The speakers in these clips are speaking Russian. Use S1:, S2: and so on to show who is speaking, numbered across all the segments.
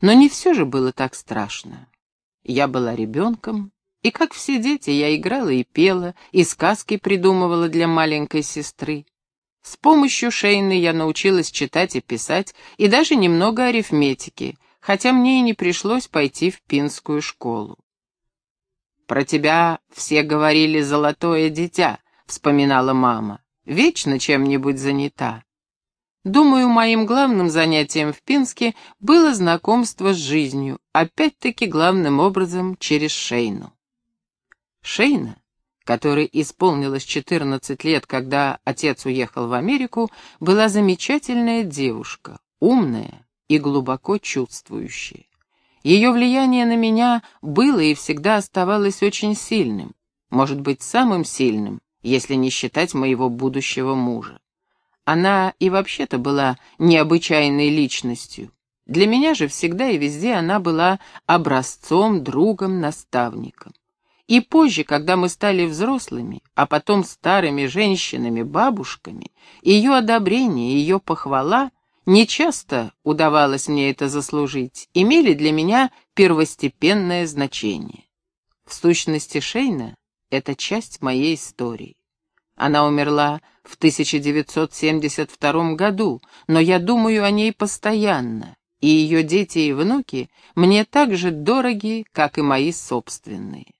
S1: Но не все же было так страшно. Я была ребенком, и, как все дети, я играла и пела, и сказки придумывала для маленькой сестры. С помощью Шейны я научилась читать и писать, и даже немного арифметики, хотя мне и не пришлось пойти в пинскую школу. «Про тебя все говорили «золотое дитя», — вспоминала мама. «Вечно чем-нибудь занята». Думаю, моим главным занятием в Пинске было знакомство с жизнью, опять-таки главным образом через Шейну. Шейна, которой исполнилось 14 лет, когда отец уехал в Америку, была замечательная девушка, умная и глубоко чувствующая. Ее влияние на меня было и всегда оставалось очень сильным, может быть, самым сильным, если не считать моего будущего мужа. Она и вообще-то была необычайной личностью. Для меня же всегда и везде она была образцом, другом, наставником. И позже, когда мы стали взрослыми, а потом старыми женщинами-бабушками, ее одобрение, ее похвала, нечасто удавалось мне это заслужить, имели для меня первостепенное значение. В сущности, Шейна — это часть моей истории. Она умерла в 1972 году, но я думаю о ней постоянно, и ее дети и внуки мне так же дороги, как и мои собственные.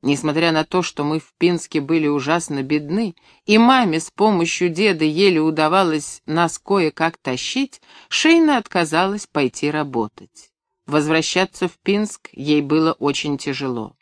S1: Несмотря на то, что мы в Пинске были ужасно бедны, и маме с помощью деда еле удавалось нас кое-как тащить, Шейна отказалась пойти работать. Возвращаться в Пинск ей было очень тяжело.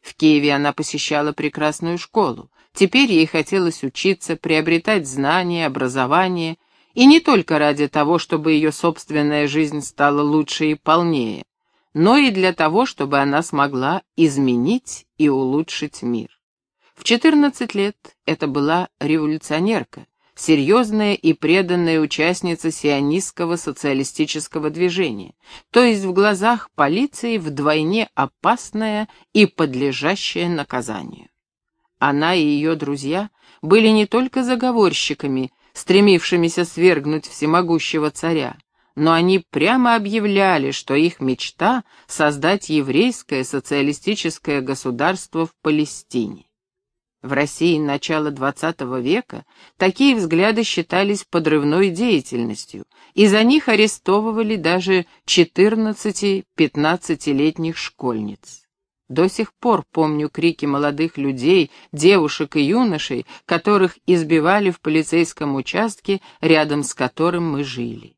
S1: В Киеве она посещала прекрасную школу, Теперь ей хотелось учиться, приобретать знания, образование, и не только ради того, чтобы ее собственная жизнь стала лучше и полнее, но и для того, чтобы она смогла изменить и улучшить мир. В 14 лет это была революционерка, серьезная и преданная участница сионистского социалистического движения, то есть в глазах полиции вдвойне опасная и подлежащая наказанию. Она и ее друзья были не только заговорщиками, стремившимися свергнуть всемогущего царя, но они прямо объявляли, что их мечта — создать еврейское социалистическое государство в Палестине. В России начала XX века такие взгляды считались подрывной деятельностью, и за них арестовывали даже 14-15-летних школьниц. До сих пор помню крики молодых людей, девушек и юношей, которых избивали в полицейском участке, рядом с которым мы жили.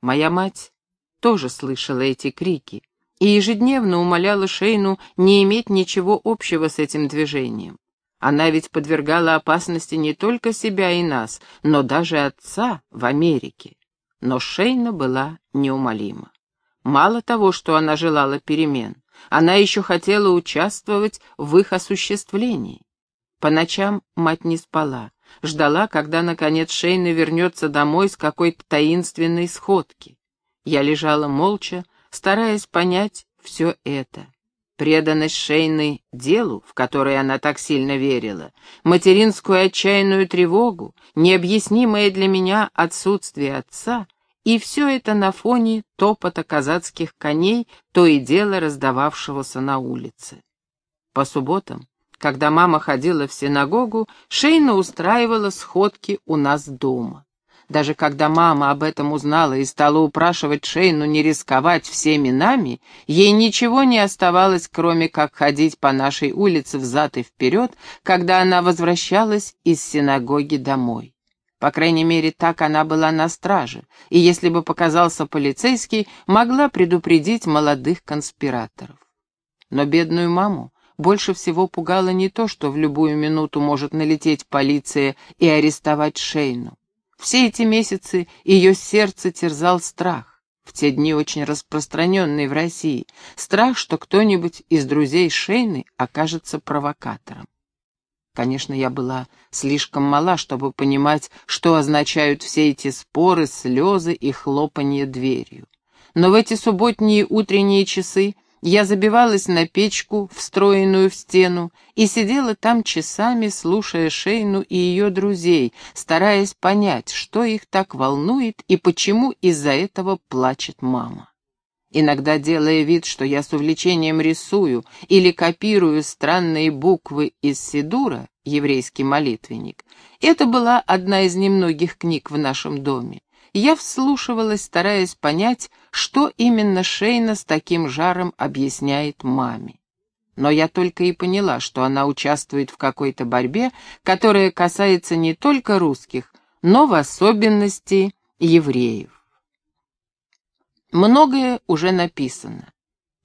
S1: Моя мать тоже слышала эти крики и ежедневно умоляла Шейну не иметь ничего общего с этим движением. Она ведь подвергала опасности не только себя и нас, но даже отца в Америке. Но Шейна была неумолима. Мало того, что она желала перемен, она еще хотела участвовать в их осуществлении. По ночам мать не спала, ждала, когда, наконец, Шейна вернется домой с какой-то таинственной сходки. Я лежала молча, стараясь понять все это. Преданность Шейны делу, в которое она так сильно верила, материнскую отчаянную тревогу, необъяснимое для меня отсутствие отца — и все это на фоне топота казацких коней, то и дело раздававшегося на улице. По субботам, когда мама ходила в синагогу, Шейна устраивала сходки у нас дома. Даже когда мама об этом узнала и стала упрашивать Шейну не рисковать всеми нами, ей ничего не оставалось, кроме как ходить по нашей улице взад и вперед, когда она возвращалась из синагоги домой. По крайней мере, так она была на страже, и если бы показался полицейский, могла предупредить молодых конспираторов. Но бедную маму больше всего пугало не то, что в любую минуту может налететь полиция и арестовать Шейну. Все эти месяцы ее сердце терзал страх, в те дни очень распространенный в России, страх, что кто-нибудь из друзей Шейны окажется провокатором. Конечно, я была слишком мала, чтобы понимать, что означают все эти споры, слезы и хлопанье дверью. Но в эти субботние утренние часы я забивалась на печку, встроенную в стену, и сидела там часами, слушая Шейну и ее друзей, стараясь понять, что их так волнует и почему из-за этого плачет мама. Иногда делая вид, что я с увлечением рисую или копирую странные буквы из Сидура, еврейский молитвенник, это была одна из немногих книг в нашем доме. Я вслушивалась, стараясь понять, что именно Шейна с таким жаром объясняет маме. Но я только и поняла, что она участвует в какой-то борьбе, которая касается не только русских, но в особенности евреев. Многое уже написано.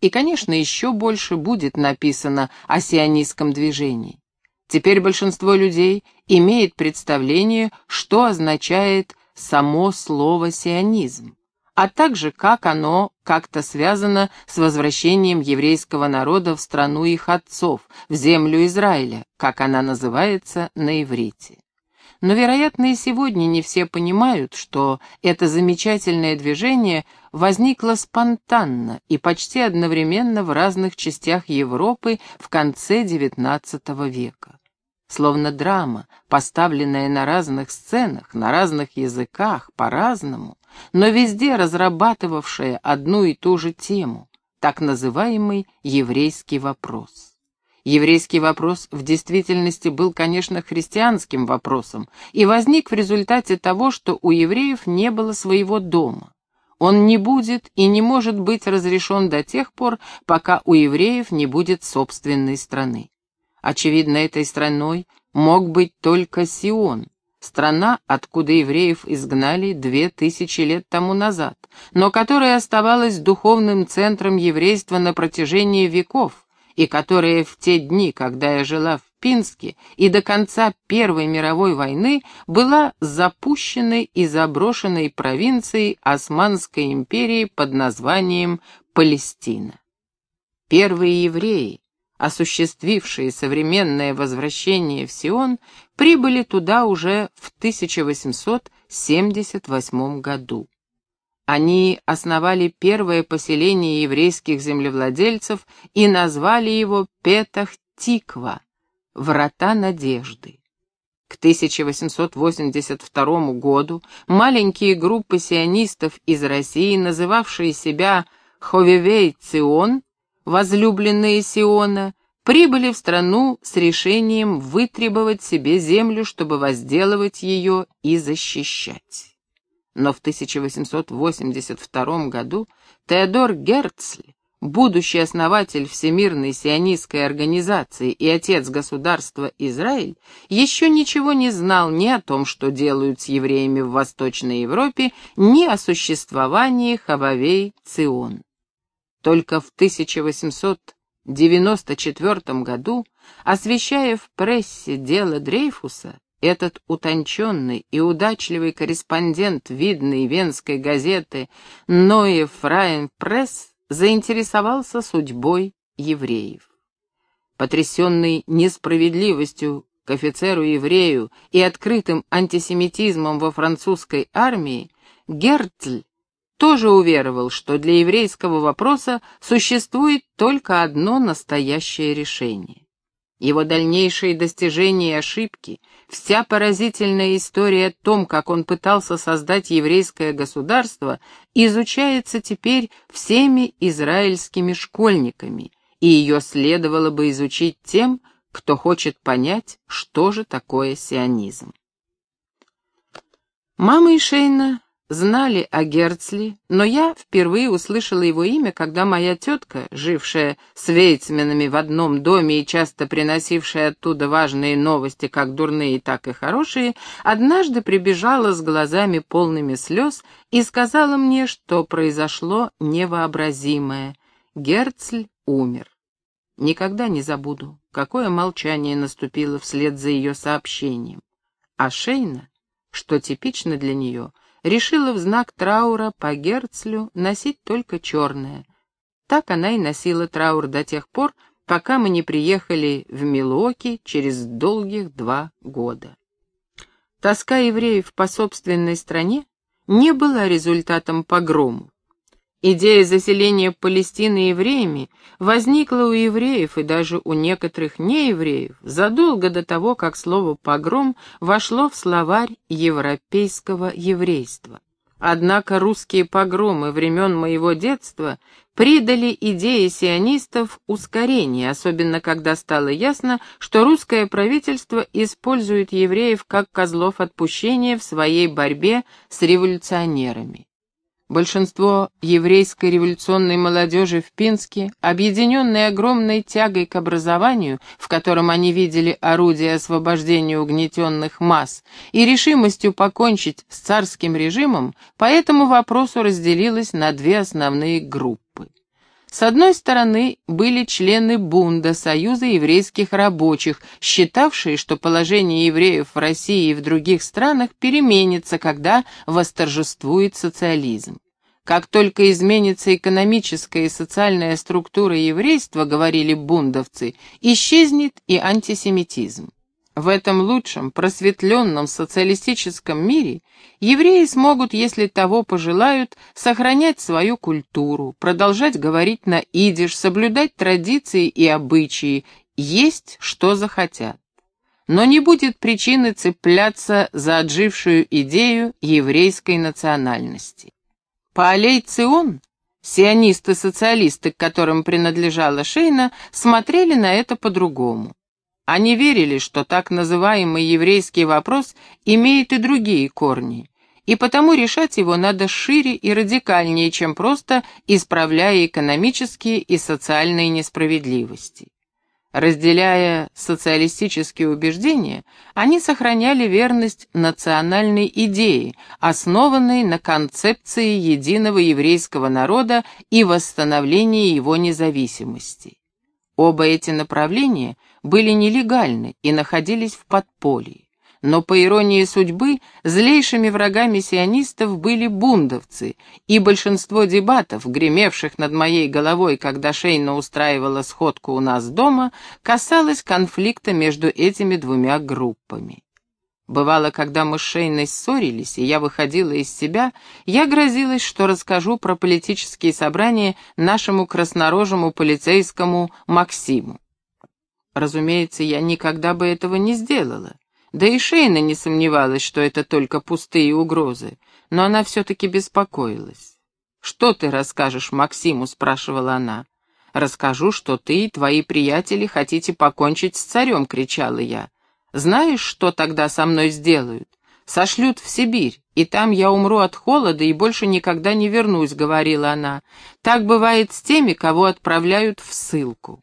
S1: И, конечно, еще больше будет написано о сионистском движении. Теперь большинство людей имеет представление, что означает само слово «сионизм», а также как оно как-то связано с возвращением еврейского народа в страну их отцов, в землю Израиля, как она называется на иврите. Но, вероятно, и сегодня не все понимают, что это замечательное движение возникло спонтанно и почти одновременно в разных частях Европы в конце XIX века. Словно драма, поставленная на разных сценах, на разных языках, по-разному, но везде разрабатывавшая одну и ту же тему, так называемый еврейский вопрос. Еврейский вопрос в действительности был, конечно, христианским вопросом и возник в результате того, что у евреев не было своего дома. Он не будет и не может быть разрешен до тех пор, пока у евреев не будет собственной страны. Очевидно, этой страной мог быть только Сион, страна, откуда евреев изгнали две тысячи лет тому назад, но которая оставалась духовным центром еврейства на протяжении веков, и которая в те дни, когда я жила в Пинске и до конца Первой мировой войны была запущенной и заброшенной провинцией Османской империи под названием Палестина. Первые евреи, осуществившие современное возвращение в Сион, прибыли туда уже в 1878 году. Они основали первое поселение еврейских землевладельцев и назвали его Петах-Тиква, Врата Надежды. К 1882 году маленькие группы сионистов из России, называвшие себя Ховевей Цион, возлюбленные Сиона, прибыли в страну с решением вытребовать себе землю, чтобы возделывать ее и защищать но в 1882 году Теодор Герцль, будущий основатель Всемирной сионистской организации и отец государства Израиль, еще ничего не знал ни о том, что делают с евреями в Восточной Европе, ни о существовании Хававей Цион. Только в 1894 году, освещая в прессе дело Дрейфуса, этот утонченный и удачливый корреспондент видной венской газеты Ноe Фрайен Пресс заинтересовался судьбой евреев. Потрясенный несправедливостью к офицеру-еврею и открытым антисемитизмом во французской армии, Герцль тоже уверовал, что для еврейского вопроса существует только одно настоящее решение. Его дальнейшие достижения и ошибки, вся поразительная история о том, как он пытался создать еврейское государство, изучается теперь всеми израильскими школьниками, и ее следовало бы изучить тем, кто хочет понять, что же такое сионизм. Мама и Шейна знали о Герцли, но я впервые услышала его имя, когда моя тетка, жившая с вейцменами в одном доме и часто приносившая оттуда важные новости, как дурные, так и хорошие, однажды прибежала с глазами полными слез и сказала мне, что произошло невообразимое. Герцль умер. Никогда не забуду, какое молчание наступило вслед за ее сообщением. А Шейна, что типично для нее — решила в знак траура по Герцлю носить только черное. Так она и носила траур до тех пор, пока мы не приехали в Милуоки через долгих два года. Тоска евреев по собственной стране не была результатом погромов. Идея заселения Палестины евреями возникла у евреев и даже у некоторых неевреев задолго до того, как слово «погром» вошло в словарь европейского еврейства. Однако русские погромы времен моего детства придали идее сионистов ускорение, особенно когда стало ясно, что русское правительство использует евреев как козлов отпущения в своей борьбе с революционерами. Большинство еврейской революционной молодежи в Пинске, объединенной огромной тягой к образованию, в котором они видели орудие освобождения угнетенных масс, и решимостью покончить с царским режимом, по этому вопросу разделилась на две основные группы. С одной стороны были члены Бунда, Союза еврейских рабочих, считавшие, что положение евреев в России и в других странах переменится, когда восторжествует социализм. Как только изменится экономическая и социальная структура еврейства, говорили бундовцы, исчезнет и антисемитизм. В этом лучшем, просветленном социалистическом мире евреи смогут, если того пожелают, сохранять свою культуру, продолжать говорить на идиш, соблюдать традиции и обычаи, есть что захотят. Но не будет причины цепляться за отжившую идею еврейской национальности. По аллей Цион сионисты-социалисты, к которым принадлежала Шейна, смотрели на это по-другому. Они верили, что так называемый еврейский вопрос имеет и другие корни, и потому решать его надо шире и радикальнее, чем просто исправляя экономические и социальные несправедливости. Разделяя социалистические убеждения, они сохраняли верность национальной идее, основанной на концепции единого еврейского народа и восстановлении его независимости. Оба эти направления были нелегальны и находились в подполье. Но, по иронии судьбы, злейшими врагами сионистов были бундовцы, и большинство дебатов, гремевших над моей головой, когда Шейна устраивала сходку у нас дома, касалось конфликта между этими двумя группами. Бывало, когда мы с Шейной ссорились, и я выходила из себя, я грозилась, что расскажу про политические собрания нашему краснорожему полицейскому Максиму. Разумеется, я никогда бы этого не сделала. Да и Шейна не сомневалась, что это только пустые угрозы, но она все-таки беспокоилась. «Что ты расскажешь Максиму?» — спрашивала она. «Расскажу, что ты и твои приятели хотите покончить с царем», — кричала я. «Знаешь, что тогда со мной сделают? Сошлют в Сибирь, и там я умру от холода и больше никогда не вернусь», — говорила она. «Так бывает с теми, кого отправляют в ссылку».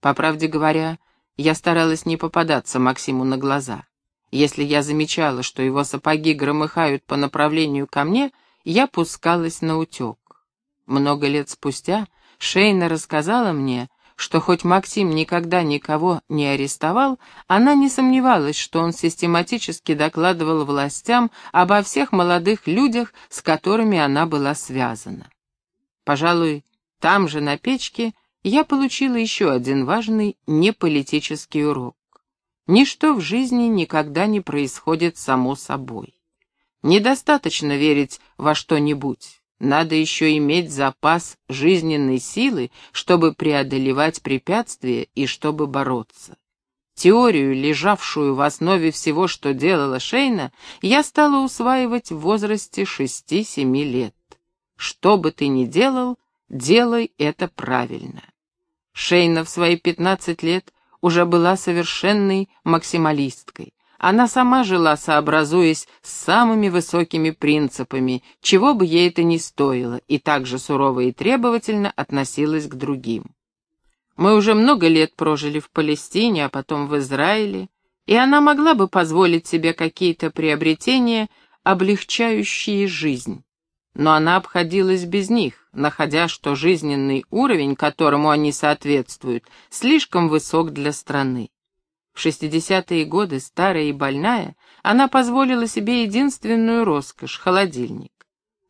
S1: По правде говоря, я старалась не попадаться Максиму на глаза. Если я замечала, что его сапоги громыхают по направлению ко мне, я пускалась на утек. Много лет спустя Шейна рассказала мне, что хоть Максим никогда никого не арестовал, она не сомневалась, что он систематически докладывал властям обо всех молодых людях, с которыми она была связана. Пожалуй, там же на печке я получила еще один важный неполитический урок. Ничто в жизни никогда не происходит само собой. Недостаточно верить во что-нибудь. Надо еще иметь запас жизненной силы, чтобы преодолевать препятствия и чтобы бороться. Теорию, лежавшую в основе всего, что делала Шейна, я стала усваивать в возрасте 6-7 лет. Что бы ты ни делал, делай это правильно. Шейна в свои пятнадцать лет уже была совершенной максималисткой. Она сама жила, сообразуясь с самыми высокими принципами, чего бы ей это ни стоило, и также сурово и требовательно относилась к другим. Мы уже много лет прожили в Палестине, а потом в Израиле, и она могла бы позволить себе какие-то приобретения, облегчающие жизнь но она обходилась без них, находя, что жизненный уровень, которому они соответствуют, слишком высок для страны. В 60-е годы, старая и больная, она позволила себе единственную роскошь — холодильник.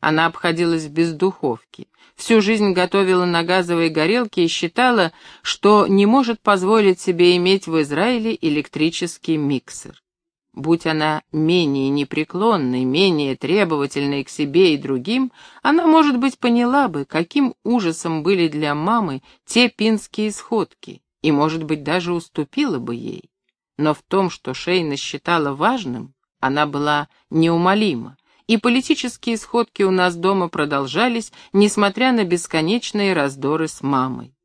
S1: Она обходилась без духовки, всю жизнь готовила на газовой горелке и считала, что не может позволить себе иметь в Израиле электрический миксер. Будь она менее непреклонной, менее требовательной к себе и другим, она, может быть, поняла бы, каким ужасом были для мамы те пинские сходки, и, может быть, даже уступила бы ей. Но в том, что Шейна считала важным, она была неумолима, и политические сходки у нас дома продолжались, несмотря на бесконечные раздоры с мамой.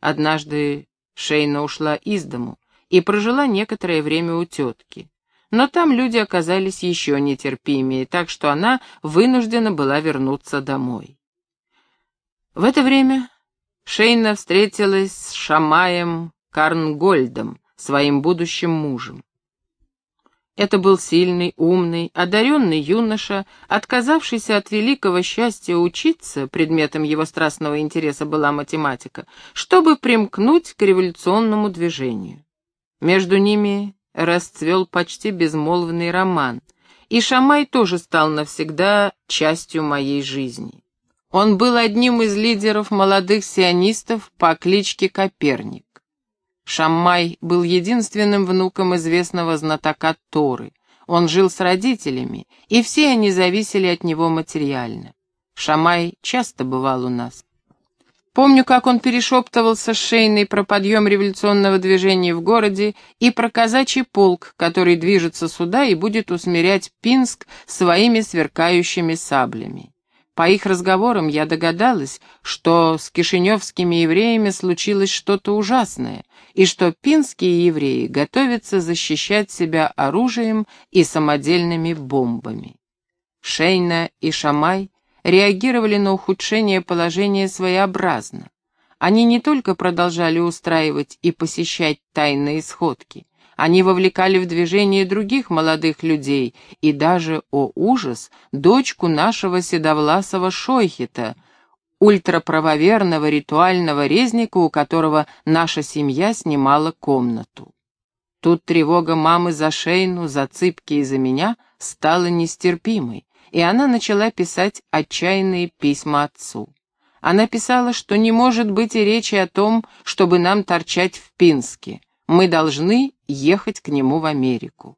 S1: Однажды Шейна ушла из дому и прожила некоторое время у тетки. Но там люди оказались еще нетерпимее, так что она вынуждена была вернуться домой. В это время Шейна встретилась с Шамаем Карнгольдом, своим будущим мужем. Это был сильный, умный, одаренный юноша, отказавшийся от великого счастья учиться, предметом его страстного интереса была математика, чтобы примкнуть к революционному движению. Между ними расцвел почти безмолвный роман, и Шамай тоже стал навсегда частью моей жизни. Он был одним из лидеров молодых сионистов по кличке Коперник. Шаммай был единственным внуком известного знатока Торы. Он жил с родителями, и все они зависели от него материально. Шамай часто бывал у нас. Помню, как он перешептывался с Шейной про подъем революционного движения в городе и про казачий полк, который движется сюда и будет усмирять Пинск своими сверкающими саблями. По их разговорам я догадалась, что с кишиневскими евреями случилось что-то ужасное, и что пинские евреи готовятся защищать себя оружием и самодельными бомбами. Шейна и Шамай реагировали на ухудшение положения своеобразно. Они не только продолжали устраивать и посещать тайные сходки, они вовлекали в движение других молодых людей и даже, о ужас, дочку нашего седовласого Шойхета, ультраправоверного ритуального резника, у которого наша семья снимала комнату. Тут тревога мамы за Шейну, за Цыпки и за меня стала нестерпимой, и она начала писать отчаянные письма отцу. Она писала, что не может быть и речи о том, чтобы нам торчать в Пинске. Мы должны ехать к нему в Америку.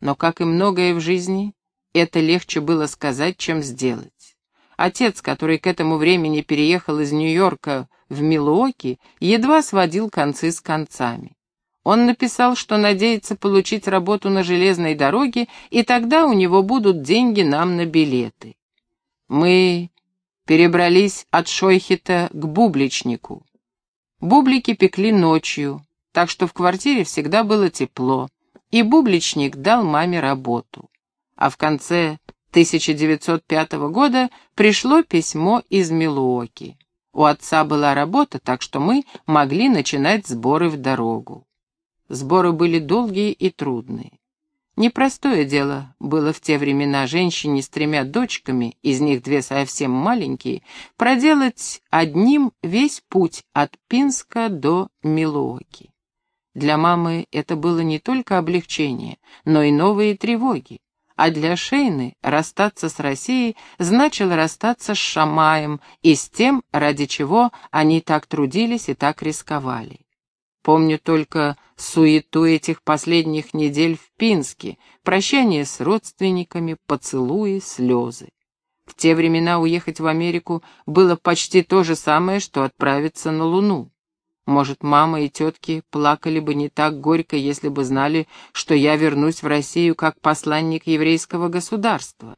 S1: Но, как и многое в жизни, это легче было сказать, чем сделать. Отец, который к этому времени переехал из Нью-Йорка в Милуоки, едва сводил концы с концами. Он написал, что надеется получить работу на железной дороге, и тогда у него будут деньги нам на билеты. Мы перебрались от Шойхета к Бубличнику. Бублики пекли ночью, так что в квартире всегда было тепло, и бубличник дал маме работу. А в конце 1905 года пришло письмо из Милуоки. У отца была работа, так что мы могли начинать сборы в дорогу. Сборы были долгие и трудные. Непростое дело было в те времена женщине с тремя дочками, из них две совсем маленькие, проделать одним весь путь от Пинска до Милуоки. Для мамы это было не только облегчение, но и новые тревоги. А для Шейны расстаться с Россией значило расстаться с Шамаем и с тем, ради чего они так трудились и так рисковали. Помню только суету этих последних недель в Пинске, прощание с родственниками, поцелуи, слезы. В те времена уехать в Америку было почти то же самое, что отправиться на Луну. Может, мама и тетки плакали бы не так горько, если бы знали, что я вернусь в Россию как посланник еврейского государства.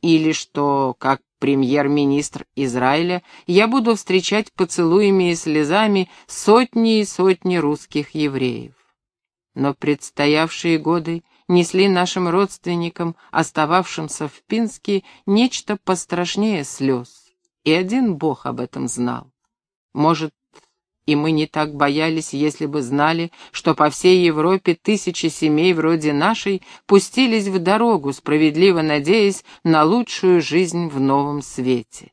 S1: Или что, как премьер-министр Израиля, я буду встречать поцелуями и слезами сотни и сотни русских евреев. Но предстоявшие годы несли нашим родственникам, остававшимся в Пинске, нечто пострашнее слез. И один Бог об этом знал. Может, и мы не так боялись, если бы знали, что по всей Европе тысячи семей вроде нашей пустились в дорогу, справедливо надеясь на лучшую жизнь в новом свете.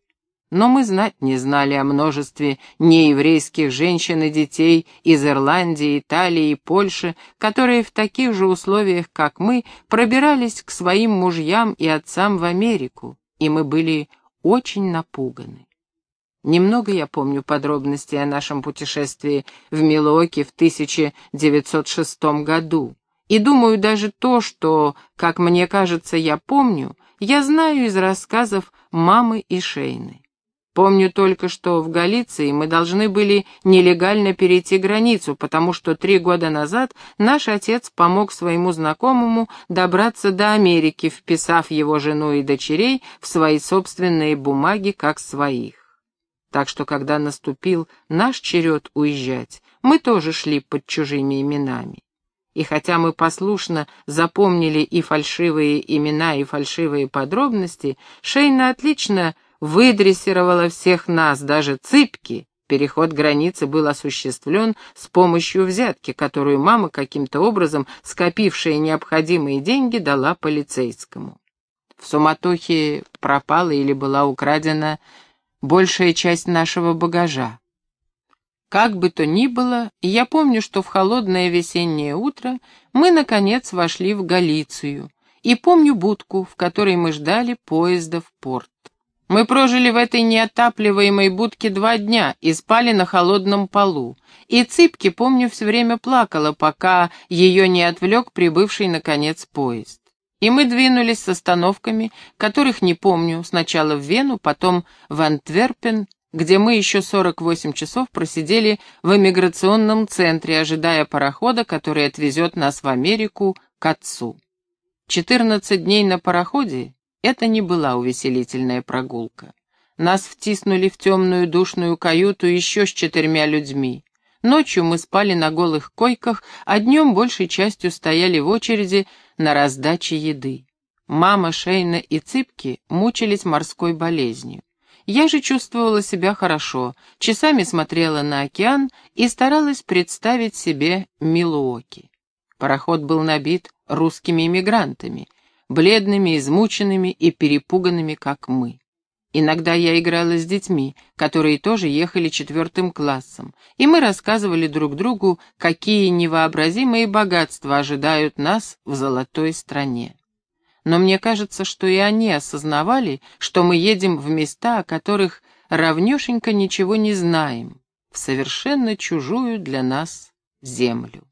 S1: Но мы знать не знали о множестве нееврейских женщин и детей из Ирландии, Италии и Польши, которые в таких же условиях, как мы, пробирались к своим мужьям и отцам в Америку, и мы были очень напуганы. Немного я помню подробностей о нашем путешествии в Милуоке в 1906 году. И думаю, даже то, что, как мне кажется, я помню, я знаю из рассказов мамы и Шейны. Помню только, что в Галиции мы должны были нелегально перейти границу, потому что три года назад наш отец помог своему знакомому добраться до Америки, вписав его жену и дочерей в свои собственные бумаги как своих. Так что, когда наступил наш черед уезжать, мы тоже шли под чужими именами. И хотя мы послушно запомнили и фальшивые имена, и фальшивые подробности, Шейна отлично выдрессировала всех нас, даже цыпки. Переход границы был осуществлен с помощью взятки, которую мама каким-то образом, скопившая необходимые деньги, дала полицейскому. В суматохе пропала или была украдена большая часть нашего багажа. Как бы то ни было, я помню, что в холодное весеннее утро мы, наконец, вошли в Галицию, и помню будку, в которой мы ждали поезда в порт. Мы прожили в этой неотапливаемой будке два дня и спали на холодном полу. И Цыпки, помню, все время плакала, пока ее не отвлек прибывший, наконец, поезд. И мы двинулись с остановками, которых не помню, сначала в Вену, потом в Антверпен, где мы еще 48 часов просидели в эмиграционном центре, ожидая парохода, который отвезет нас в Америку к отцу. 14 дней на пароходе это не была увеселительная прогулка. Нас втиснули в темную душную каюту еще с четырьмя людьми. Ночью мы спали на голых койках, а днем большей частью стояли в очереди на раздаче еды. Мама, Шейна и Цыпки мучились морской болезнью. Я же чувствовала себя хорошо, часами смотрела на океан и старалась представить себе Милуоки. Пароход был набит русскими иммигрантами бледными, измученными и перепуганными, как мы. Иногда я играла с детьми, которые тоже ехали четвертым классом, и мы рассказывали друг другу, какие невообразимые богатства ожидают нас в золотой стране. Но мне кажется, что и они осознавали, что мы едем в места, о которых равнешенько ничего не знаем, в совершенно чужую для нас землю.